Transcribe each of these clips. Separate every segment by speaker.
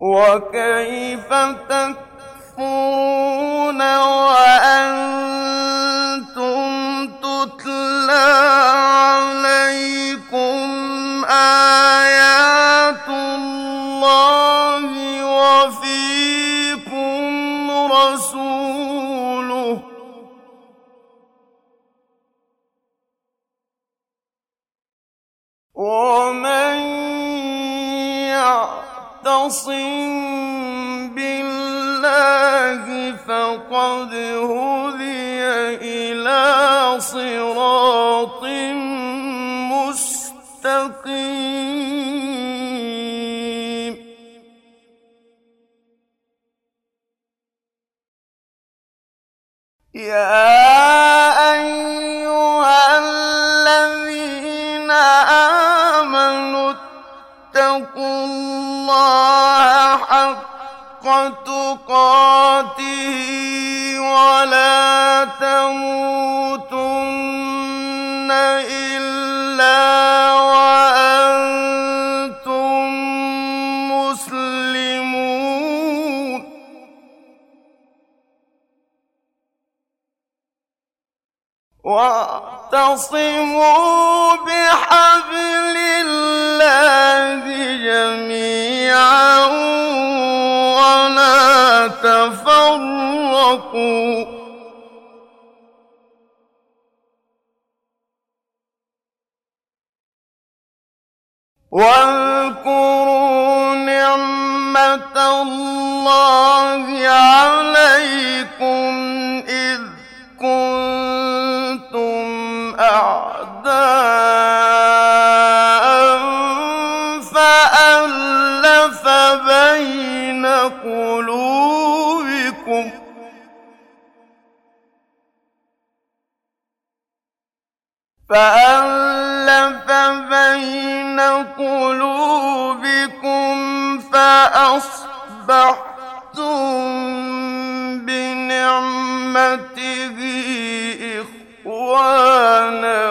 Speaker 1: وكيف تكفرون وأنتم تتلى عليكم آيات يعتصم بالله فقد هدي إلى صراط مستقيم. يا حق تقاته ولا تموتن إلا وأنتم مسلمون. واعتصموا بحبل واذكروا نعمة الله عليكم إذ كنتم أعداء فألف بين قلوبكم فأصبحتم بنعمته إخوانا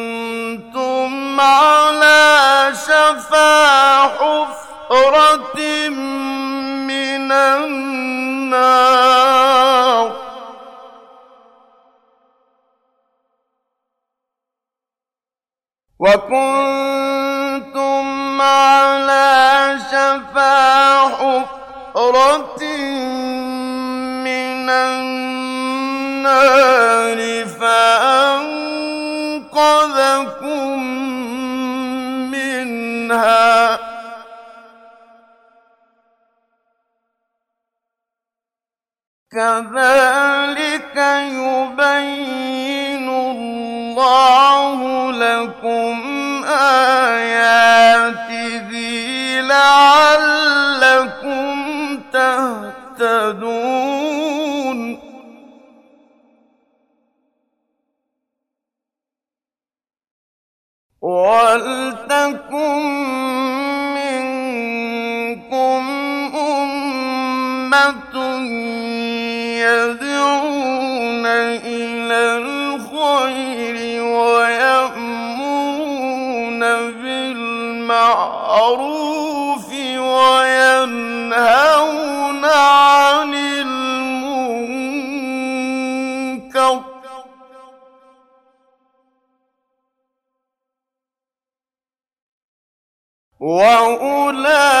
Speaker 1: وكنتم على شفا حفرة وكنتم على شفا حفرة من النار فأنقذكم منها كذلك لكم آياته لعلكم تهتدون. ولتكن منكم أمة بالمعروف وينهون عن المنكر. وأولئك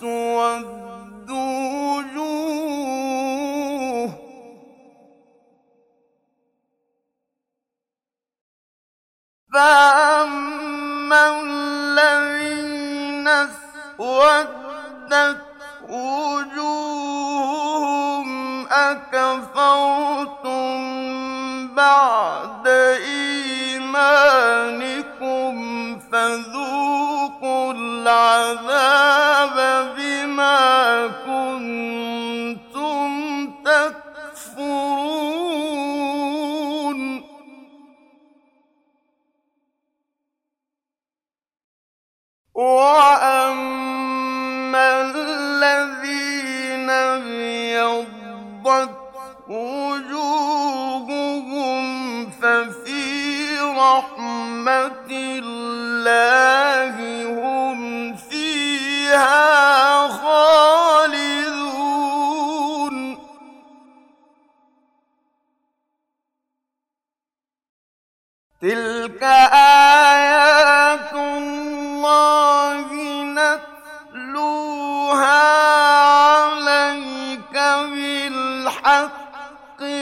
Speaker 1: وتسود وجوه. فأما الذين اسودت وجوههم أكفرتم بعد إيمانكم فذوقوا العذاب بما كنتم تكفرون. وأما الذين ابيضت وجوههم ففي هم فيها خالدون. تلك آيات الله نتلوها عليك بالحق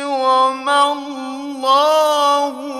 Speaker 1: وما الله